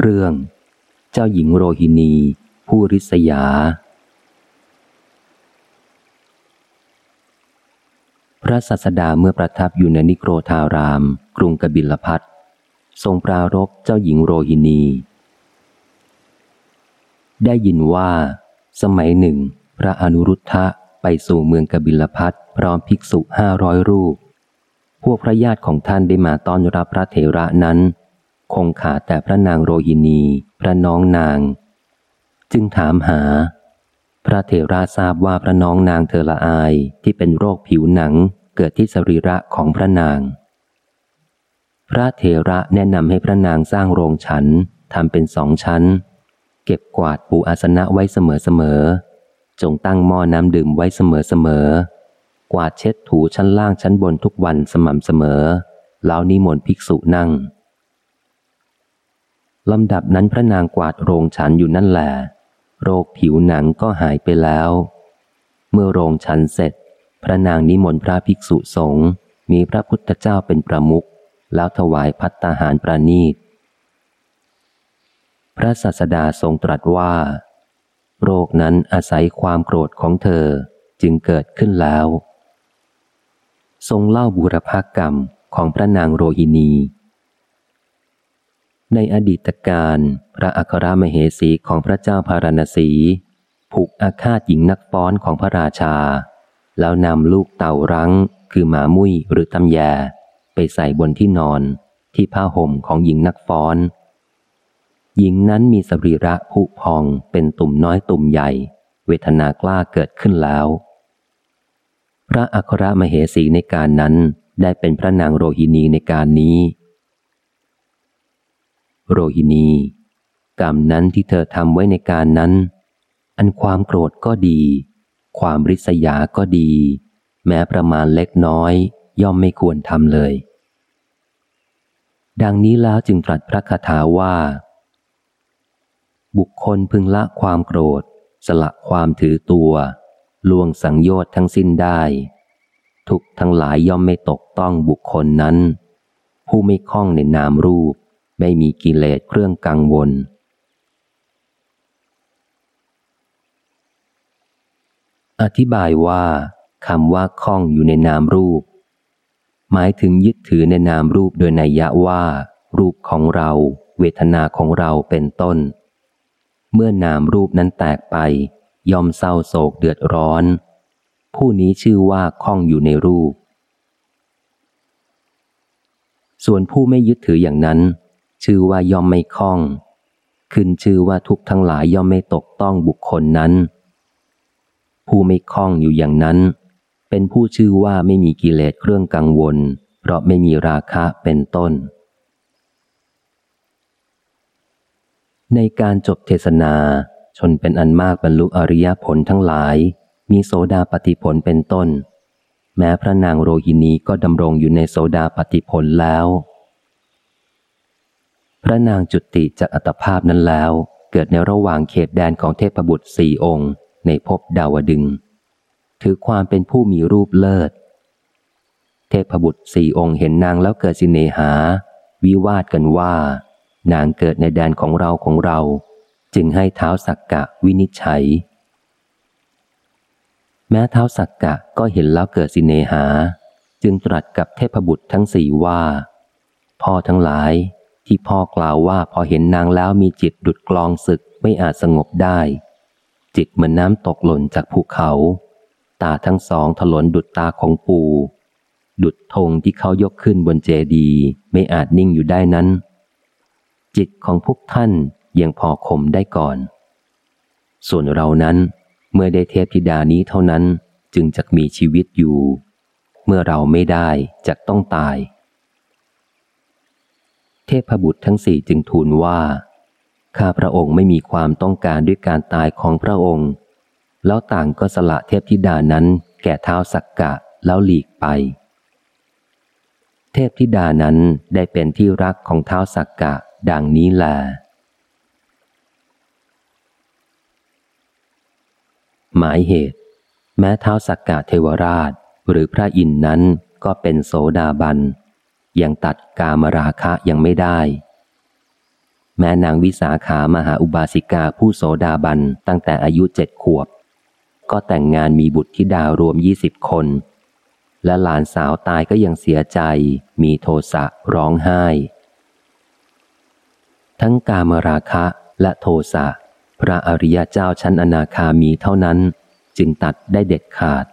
เรื่อง เจ้าหญิงโรฮินี ผู้ริษยา พระสัสดาเมื่อประทับอยู่ในนิโครธาราม กรุงกบิลพัททรงปรารบเจ้าหญิงโรฮินี ได้ยินว่า สมัยหนึ่ง พระอนุรุทธะไปสู่เมืองกบิลพัทพร้อมภิกษุห้าร้อยรูป พวกพระญาติของท่านได้มาต้อนรับพระเถระนั้น คงขาดแต่พระนางโรฮินี พระน้องนาง จึงถามหา พระเถระทราบว่าพระน้องนางเธอละอายที่เป็นโรคผิวหนังเกิดที่สรีระของพระนาง พระเถระแนะนำให้พระนางสร้างโรงฉันทำเป็นสองชั้น เก็บกวาดปูอาสนะไว้เสมอๆจงตั้งหม้อน้ำดื่มไว้เสมอๆกวาดเช็ดถูชั้นล่างชั้นบนทุกวันสม่ำเสมอแล้วนิมนต์ภิกษุนั่ง ลำดับนั้นพระนางกวาดโรงฉันอยู่นั่นแหละโรคผิวหนังก็หายไปแล้ว เมื่อโรงฉันเสร็จ พระนางนิมนต์พระภิกษุสงฆ์มีพระพุทธเจ้าเป็นประมุขแล้วถวายพัตตาหารประนีต พระศาสดาทรงตรัสว่า โรคนั้นอาศัยความโกรธของเธอจึงเกิดขึ้นแล้ว ทรงเล่าบุรพากรรมของพระนางโรฮินี ในอดีตการพระอัครมเหสีของพระเจ้าพาราณสี ผูกอาฆาตหญิงนักฟ้อนของพระราชา แล้วนำลูกเต่ารั้ง คือหมามุ้ยหรือตำแย ไปใส่บนที่นอนที่ผ้าห่มของหญิงนักฟ้อน หญิงนั้นมีสรีระผุพองเป็นตุ่มน้อยตุ่มใหญ่ เวทนากล้าเกิดขึ้นแล้ว พระอัครมเหสีในการนั้นได้เป็นพระนางโรฮินีในการนี้ โรฮินี กรรมนั้นที่เธอทำไว้ในการนั้น อันความโกรธก็ดี ความริษยาก็ดี แม้ประมาณเล็กน้อย ย่อมไม่ควรทำเลย ดังนี้แล้วจึงตรัสพระคาถาว่า บุคคลพึงละความโกรธ สละความถือตัวล่วงสังโยชน์ทั้งสิ้นได้ ทุกทั้งหลายย่อมไม่ตกต้องบุคคลนั้น ผู้ไม่คล้องในนามรูป ไม่มีกิเลสเครื่องกังวล อธิบายว่าคำว่าคล้องอยู่ในนามรูป หมายถึงยึดถือในนามรูปโดยนัยยะว่า รูปของเรา เวทนาของเราเป็นต้น เมื่อนามรูปนั้นแตกไป ยอมเศร้าโศกเดือดร้อน ผู้นี้ชื่อว่าคล้องอยู่ในรูป ส่วนผู้ไม่ยึดถืออย่างนั้น ชื่อว่ายอมไม่คล้อง ขึ้นชื่อว่าทุกทั้งหลายย่อมไม่ตกต้องบุคคลนั้น ผู้ไม่คล้องอยู่อย่างนั้น เป็นผู้ชื่อว่าไม่มีกิเลสเครื่องกังวล เพราะไม่มีราคะเป็นต้น ในการจบเทศนา ชนเป็นอันมากบรรลุอริยผลทั้งหลาย มีโสดาปฏิผลเป็นต้น แม้พระนางโรหินีก็ดำรงอยู่ในโสดาปฏิผลแล้ว พระนางจุติจากอัตภาพนั้นแล้ว เกิดในระหว่างเขตแดนของเทพบุตรสี่องค์ ในภพดาวดึง ถือความเป็นผู้มีรูปเลิศ เทพบุตรสี่องค์เห็นนางแล้วเกิดสิเนหา วิวาดกันว่า นางเกิดในแดนของเราของเรา จึงให้เท้าสักกะวินิจฉัย แม้เท้าสักกะก็เห็นแล้วเกิดสิเนหา จึงตรัสกับเทพบุตรทั้งสี่ว่า พ่อทั้งหลาย ที่พ่อกล่าวว่าพอเห็นนางแล้วมีจิตดุดกลองศึกไม่อาจสงบได้ จิตเหมือนน้ำตกหล่นจากภูเขา ตาทั้งสองถลนดุดตาของปู ดุดธงที่เขายกขึ้นบนเจดีไม่อาจนิ่งอยู่ได้นั้น จิตของพวกท่านยังพอข่มได้ก่อน ส่วนเรานั้นเมื่อได้เทพธิดานี้เท่านั้นจึงจะมีชีวิตอยู่ เมื่อเราไม่ได้จะต้องตาย พบุตรทั้งสี่จึงทูลว่า ข้าพระองค์ไม่มีความต้องการด้วยการตายของพระองค์ แล้วต่างก็สละเทพธิดานั้นแก่เท้าสักกะแล้วหลีกไป เทพธิดานั้นได้เป็นที่รักของเท้าสักกะดังนี้แลหมายเหตุ แม้เท้าสักกะเทวราชหรือพระอินทร์นั้นก็เป็นโสดาบัน ยังตัดกามราคะยังไม่ได้ แม่นางวิสาขามหาอุบาสิกาผู้โสดาบันตั้งแต่อายุเจ็ดขวบ ก็แต่งงานมีบุตรธิดารวมยี่สิบคน และหลานสาวตายก็ยังเสียใจ มีโทสะร้องไห้ ทั้งกามราคะและโทสะพระอริยเจ้าชั้นอนาคามีเท่านั้น จึงตัดได้เด็ดขาด